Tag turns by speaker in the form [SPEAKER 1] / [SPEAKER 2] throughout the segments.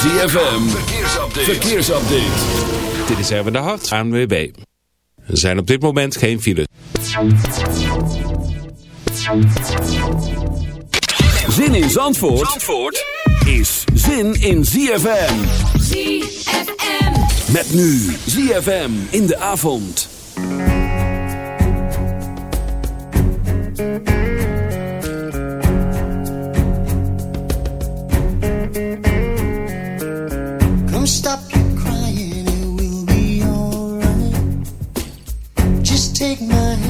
[SPEAKER 1] ZFM, verkeersupdate.
[SPEAKER 2] Dit is even de Hart, ANWB. Er zijn op dit moment geen files.
[SPEAKER 1] Zin in Zandvoort, Zandvoort is zin in ZFM.
[SPEAKER 3] ZFM.
[SPEAKER 1] Met nu ZFM in de avond.
[SPEAKER 4] take my hand.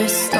[SPEAKER 5] Actress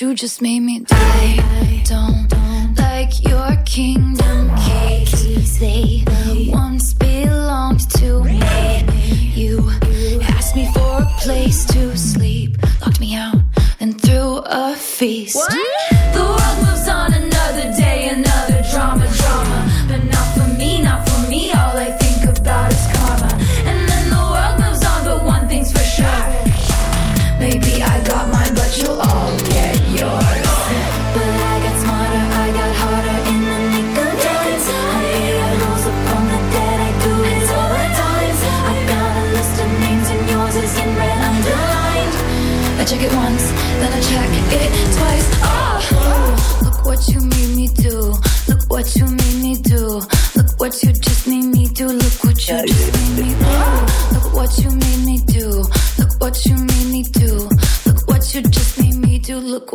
[SPEAKER 6] You
[SPEAKER 7] just
[SPEAKER 5] made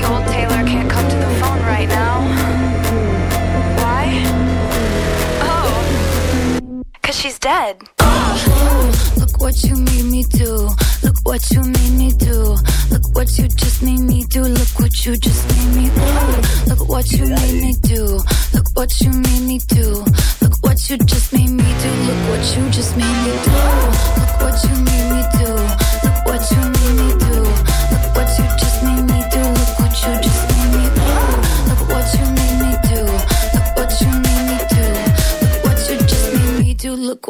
[SPEAKER 5] the old Taylor can't come to the phone right now. Why? Oh, cause she's dead. Look what you made me do. Look what you made me do. Look what you just made me do. Look what you just made me do. Look what you made me do. Look what you made me do. Look what you just made me do. Look what you just made me do.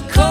[SPEAKER 8] difference, go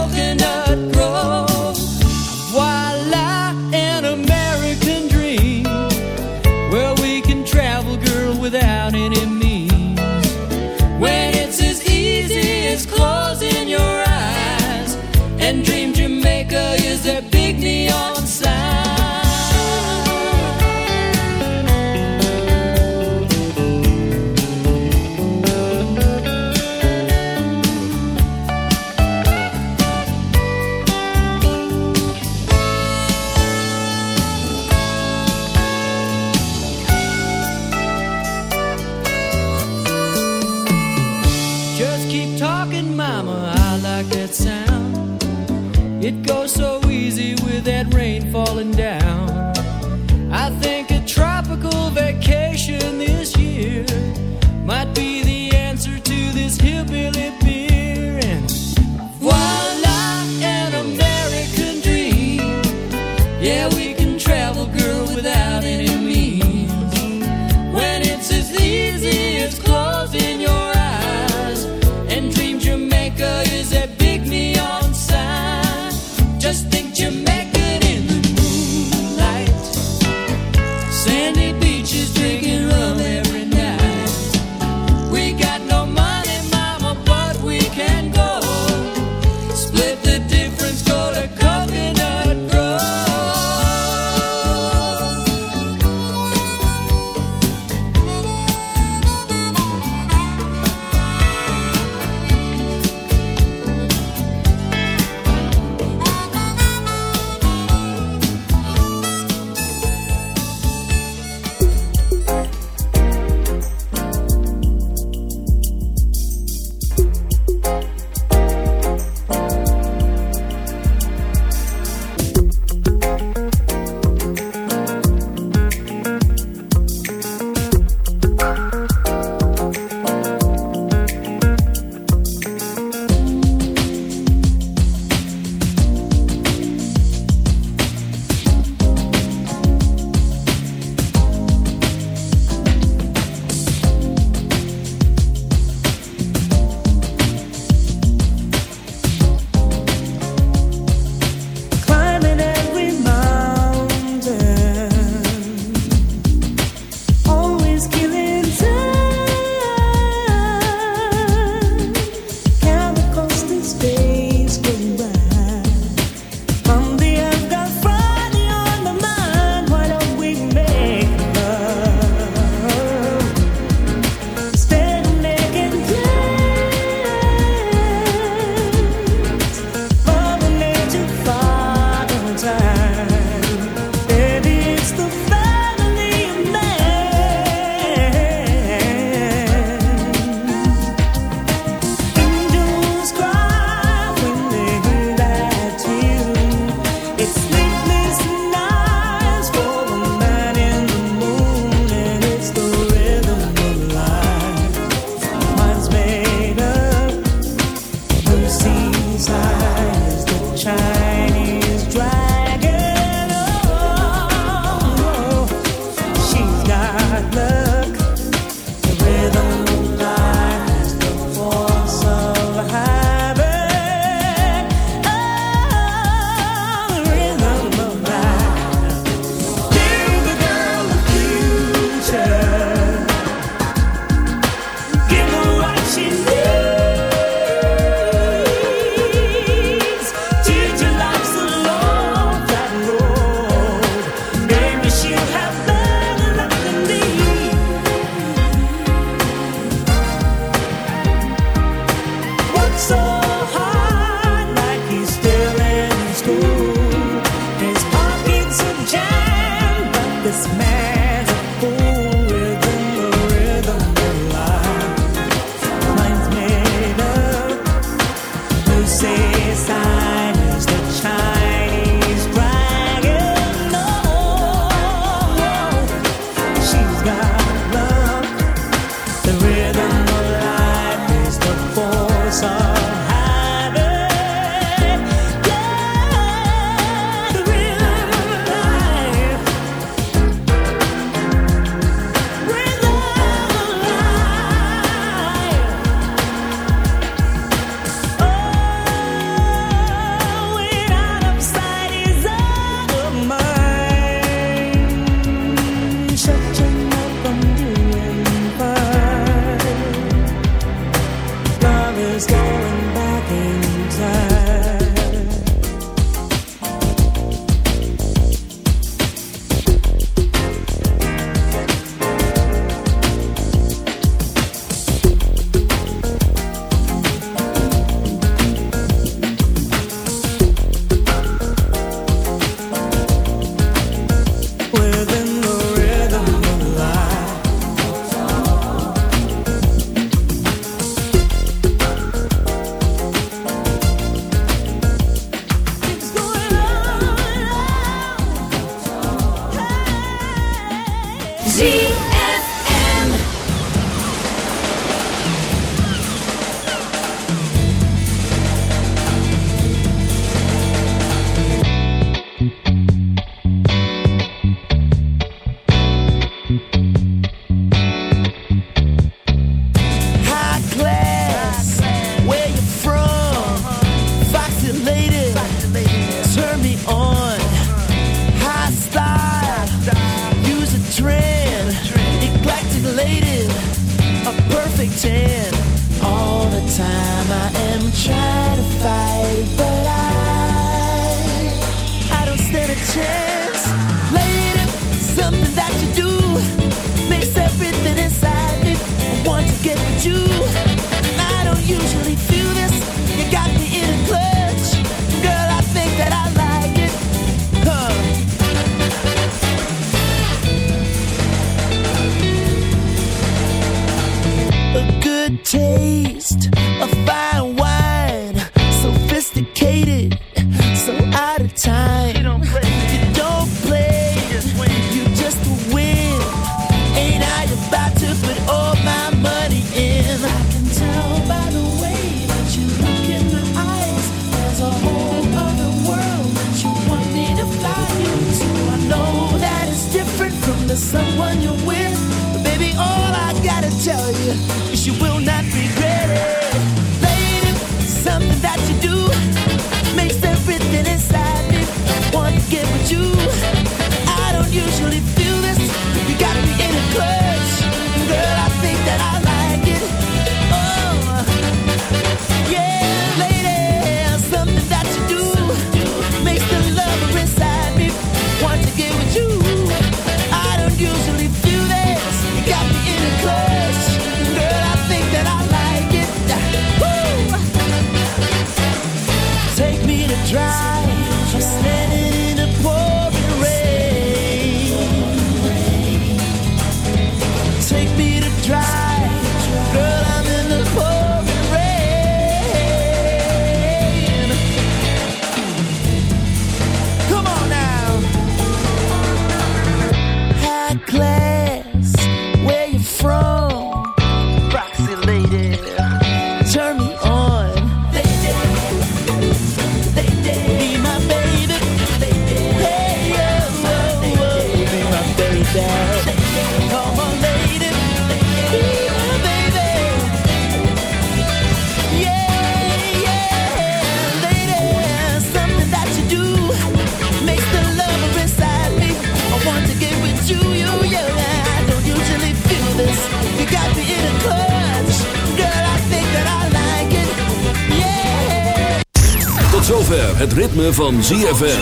[SPEAKER 1] van ZFM.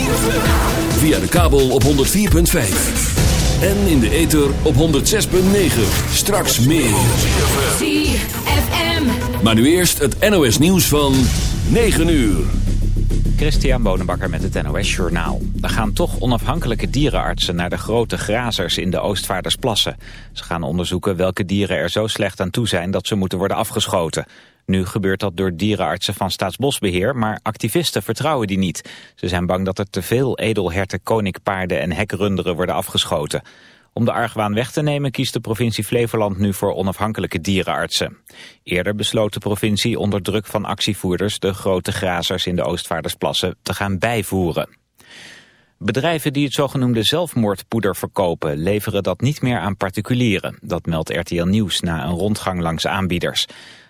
[SPEAKER 1] Via de kabel op 104.5. En in de ether op 106.9. Straks meer.
[SPEAKER 9] ZFM.
[SPEAKER 1] Maar nu eerst het NOS nieuws van 9 uur.
[SPEAKER 10] Christian Bonenbakker met het NOS Journaal. Er gaan toch onafhankelijke dierenartsen naar de grote grazers in de Oostvaardersplassen. Ze gaan onderzoeken welke dieren er zo slecht aan toe zijn dat ze moeten worden afgeschoten. Nu gebeurt dat door dierenartsen van Staatsbosbeheer, maar activisten vertrouwen die niet. Ze zijn bang dat er te veel edelherten, koninkpaarden en hekrunderen worden afgeschoten. Om de argwaan weg te nemen kiest de provincie Flevoland nu voor onafhankelijke dierenartsen. Eerder besloot de provincie onder druk van actievoerders de grote grazers in de Oostvaardersplassen te gaan bijvoeren. Bedrijven die het zogenoemde zelfmoordpoeder verkopen leveren dat niet meer aan particulieren. Dat meldt RTL Nieuws na een rondgang langs aanbieders.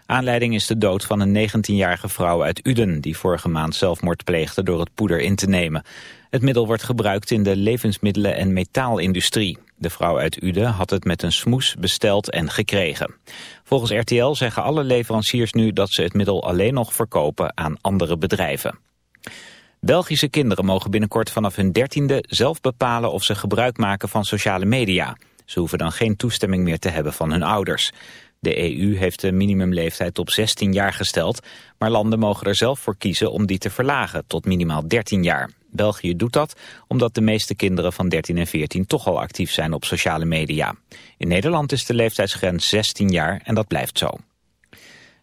[SPEAKER 10] Aanleiding is de dood van een 19-jarige vrouw uit Uden... die vorige maand zelfmoord pleegde door het poeder in te nemen. Het middel wordt gebruikt in de levensmiddelen- en metaalindustrie. De vrouw uit Uden had het met een smoes besteld en gekregen. Volgens RTL zeggen alle leveranciers nu dat ze het middel alleen nog verkopen aan andere bedrijven. Belgische kinderen mogen binnenkort vanaf hun dertiende zelf bepalen of ze gebruik maken van sociale media. Ze hoeven dan geen toestemming meer te hebben van hun ouders. De EU heeft de minimumleeftijd op 16 jaar gesteld, maar landen mogen er zelf voor kiezen om die te verlagen tot minimaal 13 jaar. België doet dat omdat de meeste kinderen van 13 en 14 toch al actief zijn op sociale media. In Nederland is de leeftijdsgrens 16 jaar en dat blijft zo.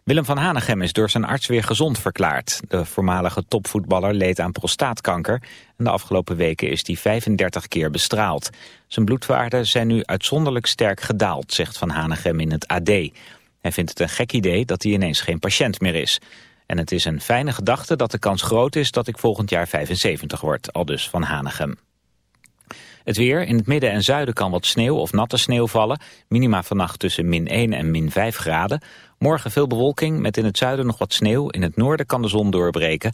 [SPEAKER 10] Willem van Hanegem is door zijn arts weer gezond verklaard. De voormalige topvoetballer leed aan prostaatkanker en de afgelopen weken is hij 35 keer bestraald. Zijn bloedwaarden zijn nu uitzonderlijk sterk gedaald, zegt Van Hanegem in het AD. Hij vindt het een gek idee dat hij ineens geen patiënt meer is. En het is een fijne gedachte dat de kans groot is dat ik volgend jaar 75 word, aldus Van Hanegem. Het weer, in het midden en zuiden kan wat sneeuw of natte sneeuw vallen. Minima vannacht tussen min 1 en min 5 graden. Morgen veel bewolking met in het zuiden nog wat sneeuw. In het noorden kan de zon doorbreken.